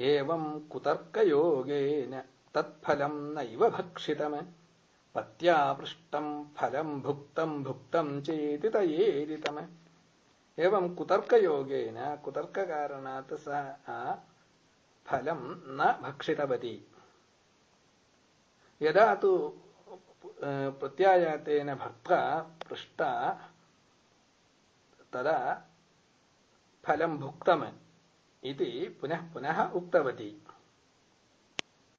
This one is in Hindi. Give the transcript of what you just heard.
एवं कुतर्कयोगेन तत्फलं नैव भक्षितम्। पत्या पृष्टम् फलम् भुक्तम् भुक्तम् चेति तयेरितम् एवं कुतर्कयोगेन कुतर्ककारणात् सा फलं न भक्षितवती। यदा तु प्रत्यायातेन भक्त्वा पृष्टा तदा फलं भुक्तम्। इति पुनः पुनः उक्तवती।